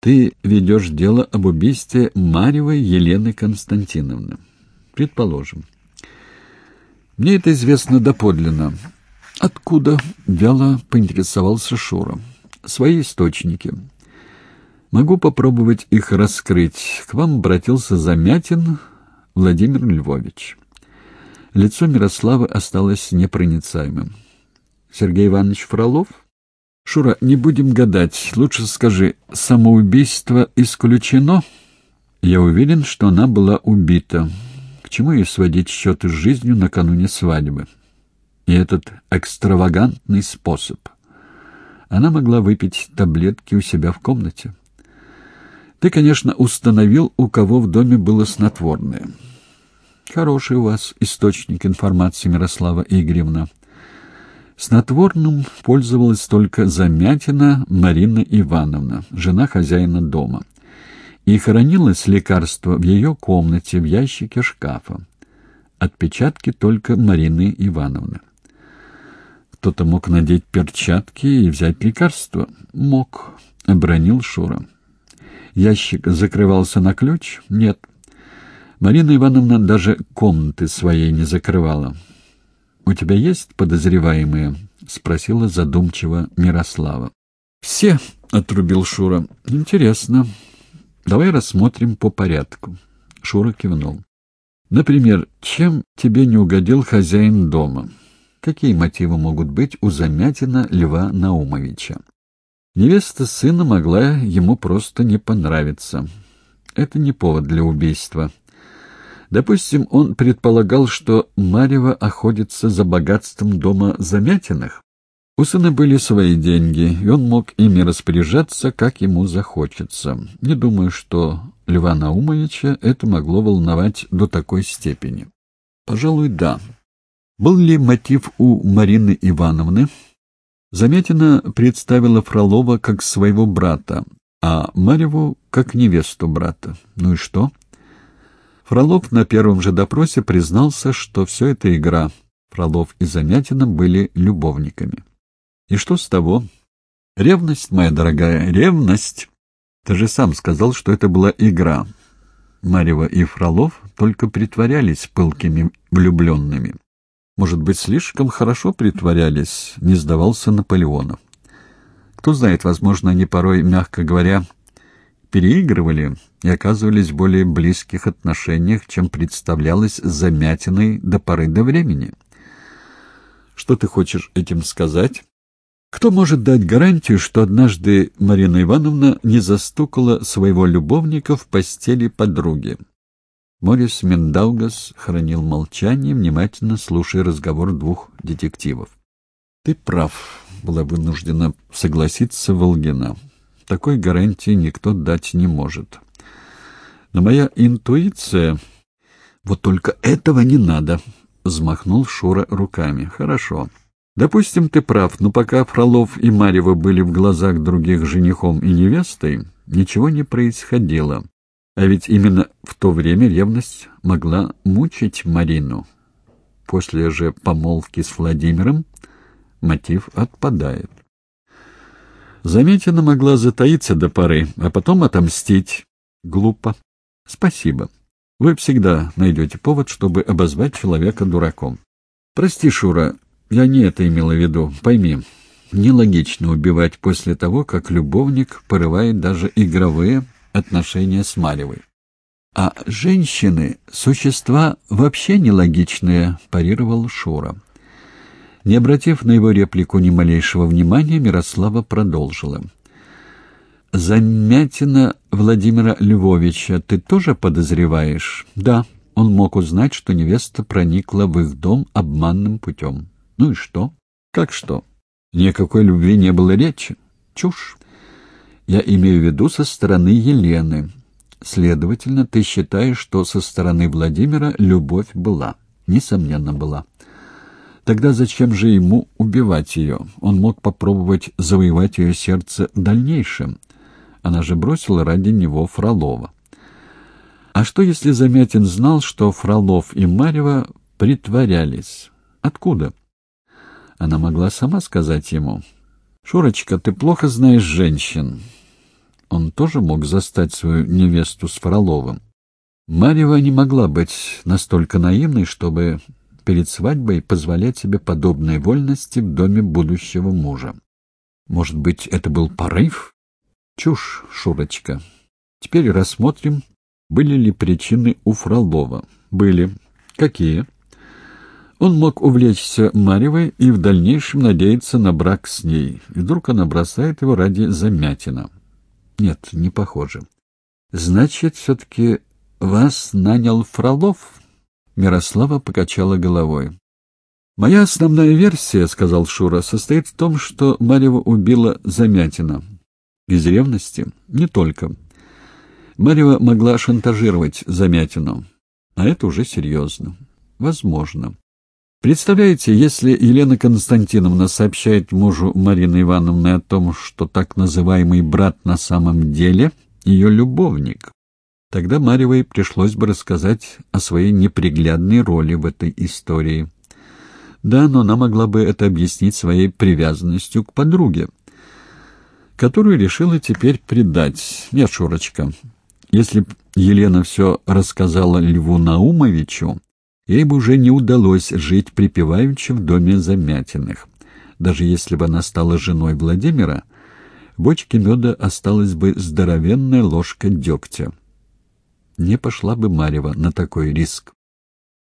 Ты ведешь дело об убийстве Марьевой Елены Константиновны. Предположим. Мне это известно доподлинно. Откуда? Вяло поинтересовался Шура. Свои источники. Могу попробовать их раскрыть. К вам обратился Замятин Владимир Львович. Лицо Мирославы осталось непроницаемым. Сергей Иванович Фролов? Шура, не будем гадать. Лучше скажи, самоубийство исключено? Я уверен, что она была убита. К чему ей сводить счеты с жизнью накануне свадьбы? И этот экстравагантный способ. Она могла выпить таблетки у себя в комнате. Ты, конечно, установил, у кого в доме было снотворное. Хороший у вас источник информации, Мирослава Игоревна. Снотворным пользовалась только Замятина Марина Ивановна, жена хозяина дома. И хранилось лекарство в ее комнате в ящике шкафа. Отпечатки только Марины Ивановны. Кто-то мог надеть перчатки и взять лекарство? Мог, — обронил Шура. Ящик закрывался на ключ? Нет. Марина Ивановна даже комнаты своей не закрывала. «У тебя есть подозреваемые?» — спросила задумчиво Мирослава. «Все», — отрубил Шура. «Интересно. Давай рассмотрим по порядку». Шура кивнул. «Например, чем тебе не угодил хозяин дома? Какие мотивы могут быть у Замятина Льва Наумовича?» Невеста сына могла ему просто не понравиться. Это не повод для убийства. Допустим, он предполагал, что Марьева охотится за богатством дома Замятиных. У сына были свои деньги, и он мог ими распоряжаться, как ему захочется. Не думаю, что Льва Наумовича это могло волновать до такой степени. Пожалуй, да. Был ли мотив у Марины Ивановны? Замятина представила Фролова как своего брата, а Марьеву как невесту брата. Ну и что? Фролов на первом же допросе признался, что все это игра. Фролов и Замятина были любовниками. И что с того? Ревность, моя дорогая, ревность. Ты же сам сказал, что это была игра. Марьева и Фролов только притворялись пылкими влюбленными. Может быть, слишком хорошо притворялись, не сдавался Наполеонов. Кто знает, возможно, они порой, мягко говоря, переигрывали и оказывались в более близких отношениях, чем представлялось замятиной до поры до времени. Что ты хочешь этим сказать? Кто может дать гарантию, что однажды Марина Ивановна не застукала своего любовника в постели подруги? Морис Мендаугас хранил молчание, внимательно слушая разговор двух детективов. «Ты прав», — была вынуждена согласиться Волгина такой гарантии никто дать не может. Но моя интуиция... Вот только этого не надо, — взмахнул Шура руками. Хорошо. Допустим, ты прав, но пока Фролов и Марьева были в глазах других женихом и невестой, ничего не происходило. А ведь именно в то время ревность могла мучить Марину. После же помолвки с Владимиром мотив отпадает. Заметина могла затаиться до поры, а потом отомстить. Глупо. Спасибо. Вы всегда найдете повод, чтобы обозвать человека дураком. Прости, Шура, я не это имела в виду. Пойми, нелогично убивать после того, как любовник порывает даже игровые отношения с Марьевой. А женщины — существа вообще нелогичные, парировал Шура. Не обратив на его реплику ни малейшего внимания, Мирослава продолжила. «Замятина Владимира Львовича ты тоже подозреваешь?» «Да, он мог узнать, что невеста проникла в их дом обманным путем». «Ну и что?» «Как что?» «Никакой любви не было речи. Чушь. Я имею в виду со стороны Елены. Следовательно, ты считаешь, что со стороны Владимира любовь была?» «Несомненно, была». Тогда зачем же ему убивать ее? Он мог попробовать завоевать ее сердце в дальнейшем. Она же бросила ради него Фролова. А что, если Замятин знал, что Фролов и Марьева притворялись? Откуда? Она могла сама сказать ему. «Шурочка, ты плохо знаешь женщин. он тоже мог застать свою невесту с Фроловым. Марьева не могла быть настолько наивной, чтобы перед свадьбой позволять себе подобные вольности в доме будущего мужа. Может быть, это был порыв? Чушь, Шурочка. Теперь рассмотрим, были ли причины у Фролова. Были. Какие? Он мог увлечься Марьевой и в дальнейшем надеяться на брак с ней. Вдруг она бросает его ради замятина. Нет, не похоже. Значит, все-таки вас нанял Фролов? Мирослава покачала головой. «Моя основная версия, — сказал Шура, — состоит в том, что Марьева убила Замятина. Из ревности? Не только. Марьева могла шантажировать Замятину, а это уже серьезно. Возможно. Представляете, если Елена Константиновна сообщает мужу Марины Ивановны о том, что так называемый брат на самом деле ее любовник, тогда Марьевой пришлось бы рассказать о своей неприглядной роли в этой истории. Да, но она могла бы это объяснить своей привязанностью к подруге, которую решила теперь предать. Нет, Шурочка, если б Елена все рассказала Льву Наумовичу, ей бы уже не удалось жить припеваючи в доме Замятиных. Даже если бы она стала женой Владимира, в бочке меда осталась бы здоровенная ложка дегтя. Не пошла бы Марева на такой риск.